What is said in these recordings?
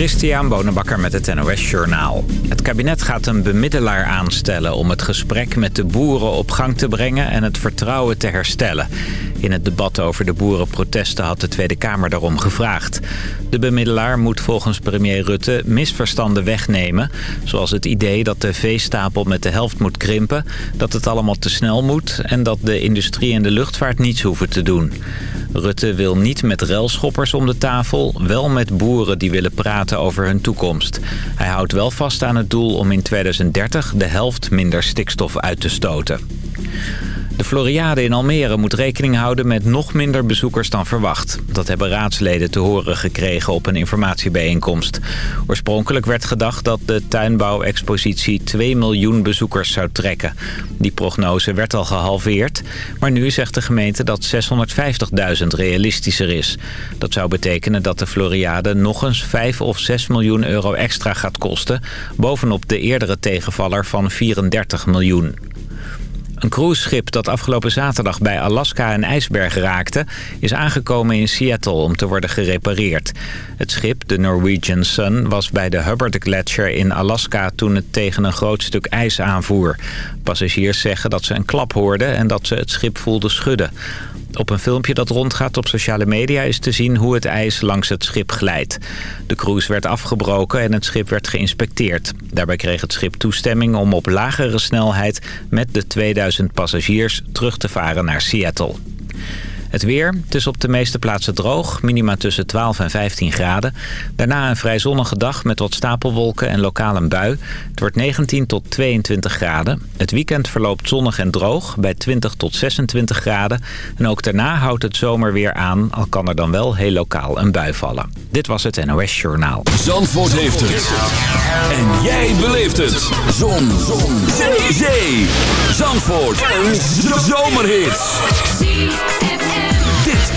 Christian Bonenbakker met het NOS Journaal. Het kabinet gaat een bemiddelaar aanstellen om het gesprek met de boeren op gang te brengen en het vertrouwen te herstellen. In het debat over de boerenprotesten had de Tweede Kamer daarom gevraagd. De bemiddelaar moet volgens premier Rutte misverstanden wegnemen. Zoals het idee dat de veestapel met de helft moet krimpen, dat het allemaal te snel moet en dat de industrie en de luchtvaart niets hoeven te doen. Rutte wil niet met relschoppers om de tafel, wel met boeren die willen praten over hun toekomst. Hij houdt wel vast aan het doel om in 2030 de helft minder stikstof uit te stoten. De Floriade in Almere moet rekening houden met nog minder bezoekers dan verwacht. Dat hebben raadsleden te horen gekregen op een informatiebijeenkomst. Oorspronkelijk werd gedacht dat de tuinbouwexpositie 2 miljoen bezoekers zou trekken. Die prognose werd al gehalveerd, maar nu zegt de gemeente dat 650.000 realistischer is. Dat zou betekenen dat de Floriade nog eens 5 of 6 miljoen euro extra gaat kosten... bovenop de eerdere tegenvaller van 34 miljoen. Een cruiseschip dat afgelopen zaterdag bij Alaska een ijsberg raakte... is aangekomen in Seattle om te worden gerepareerd. Het schip, de Norwegian Sun, was bij de Hubbard Glacier in Alaska... toen het tegen een groot stuk ijs aanvoer. Passagiers zeggen dat ze een klap hoorden en dat ze het schip voelden schudden. Op een filmpje dat rondgaat op sociale media is te zien hoe het ijs langs het schip glijdt. De cruise werd afgebroken en het schip werd geïnspecteerd. Daarbij kreeg het schip toestemming om op lagere snelheid met de 2000 passagiers terug te varen naar Seattle. Het weer, het is op de meeste plaatsen droog, minima tussen 12 en 15 graden. Daarna een vrij zonnige dag met wat stapelwolken en lokaal een bui. Het wordt 19 tot 22 graden. Het weekend verloopt zonnig en droog bij 20 tot 26 graden. En ook daarna houdt het zomer weer aan, al kan er dan wel heel lokaal een bui vallen. Dit was het NOS Journaal. Zandvoort heeft het. En jij beleeft het. Zon. Zon. Zee. Zee. Zandvoort. Een zomerhit.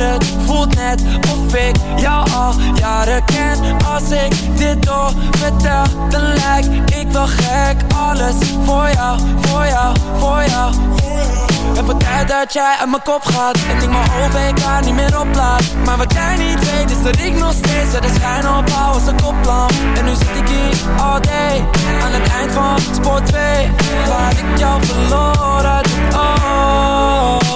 het voelt net of ik jou al jaren ken. Als ik dit door vertel, dan lijk ik wel gek. Alles voor jou, voor jou, voor jou. Het wordt tijd dat jij uit mijn kop gaat En ik mijn OVK niet meer oplaat Maar wat jij niet weet is dat ik nog steeds De schijn opbouw als een koplamp En nu zit ik hier all day Aan het eind van sport 2 Waar ik jou verloren oog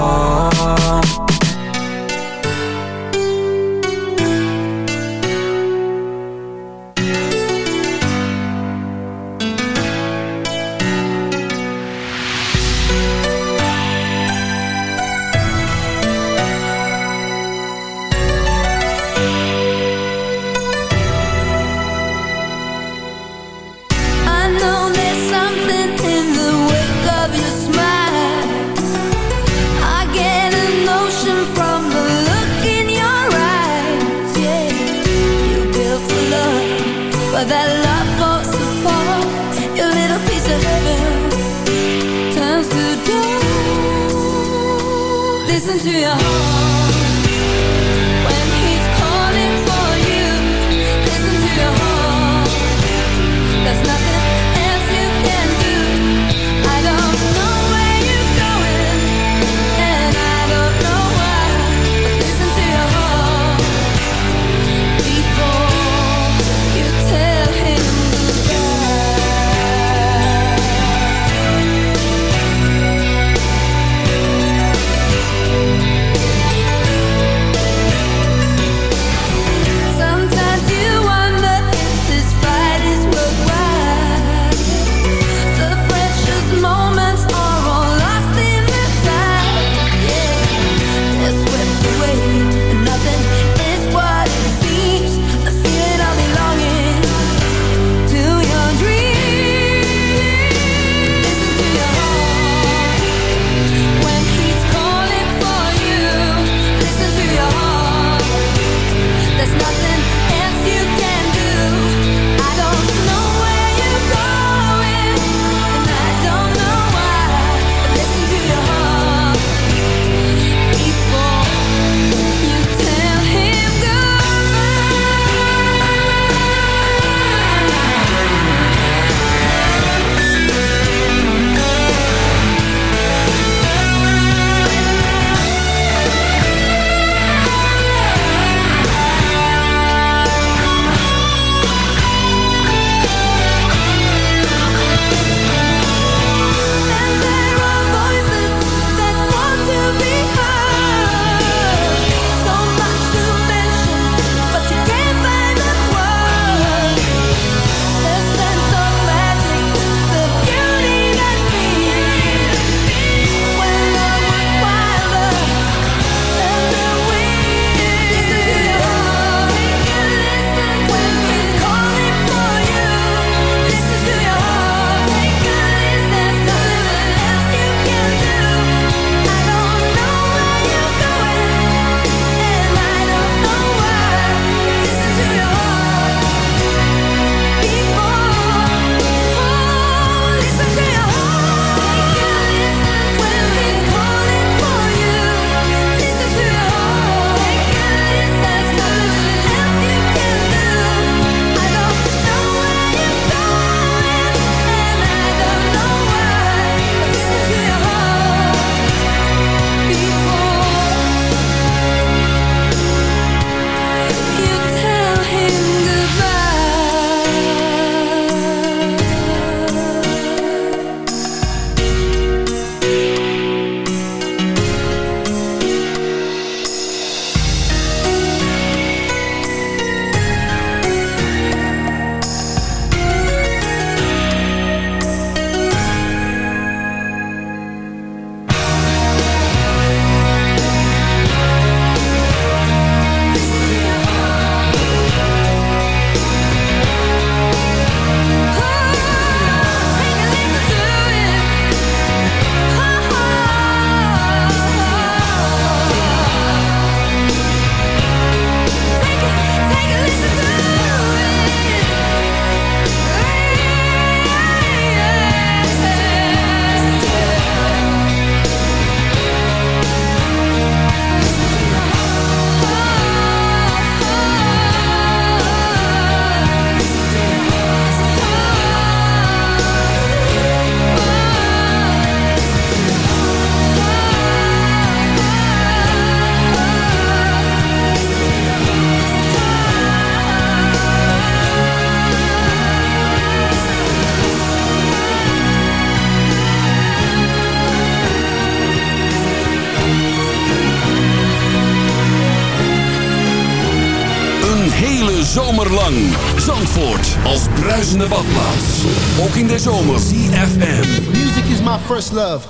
zomer. ZFM. Music is my first love,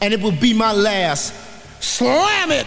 and it will be my last. Slam it!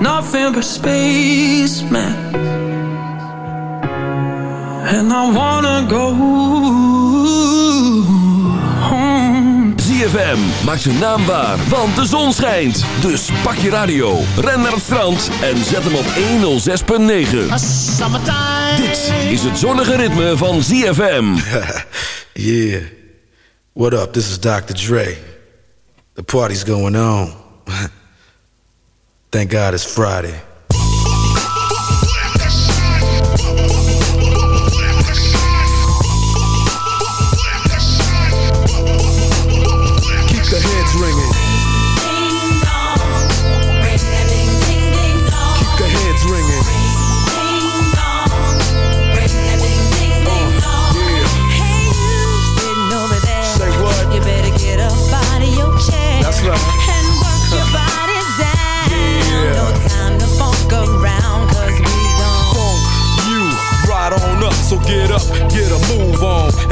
nothing but space, man. And I wanna go home. ZFM maakt zijn naam waar, want de zon schijnt. Dus pak je radio, ren naar het strand en zet hem op 106.9. Dit is het zonnige ritme van ZFM. Yeah. What up? This is Dr. Dre. The party's going on. Thank God it's Friday.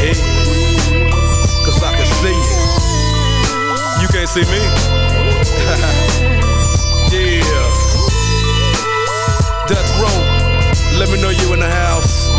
head. Cause I can see you. You can't see me. yeah. Death row. Let me know you in the house.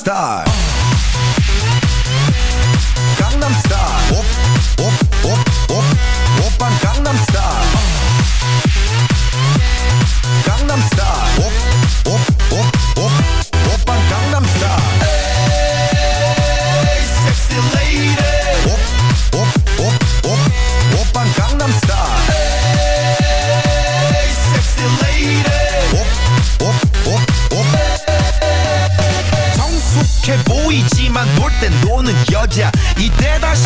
star.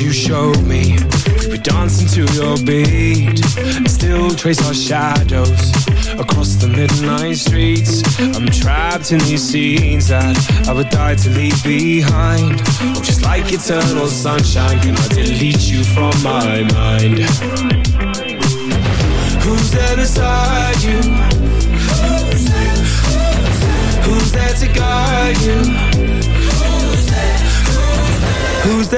You showed me We were dancing to your beat I still trace our shadows Across the midnight streets I'm trapped in these scenes That I would die to leave behind Oh, just like eternal sunshine Can I delete you from my mind? Who's there beside you?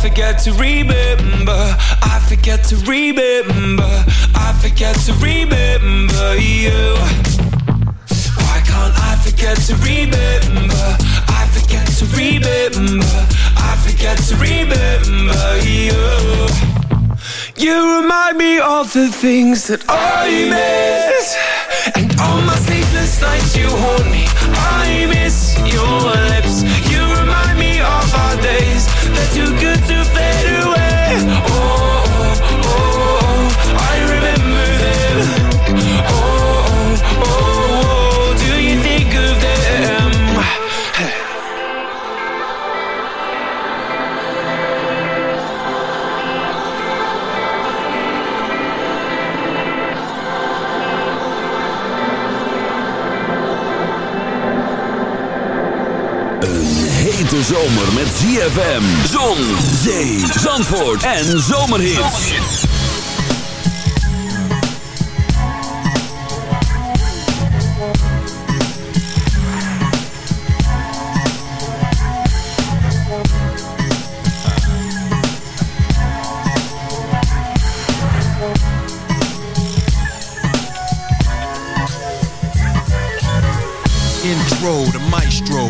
forget to remember? I forget to remember. I forget to remember you. Why can't I forget to remember? I forget to remember. I forget to remember you. You remind me of the things that I miss. And on my sleepless nights you haunt me. I miss your lips. You remind of our days. They're too good to hete zomer met ZFM, zon, zee, zandvoort en zomerhits. Intro to maestro,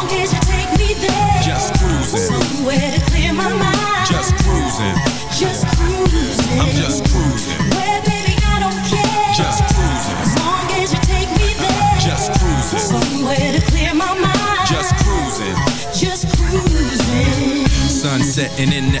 Setting in the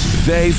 5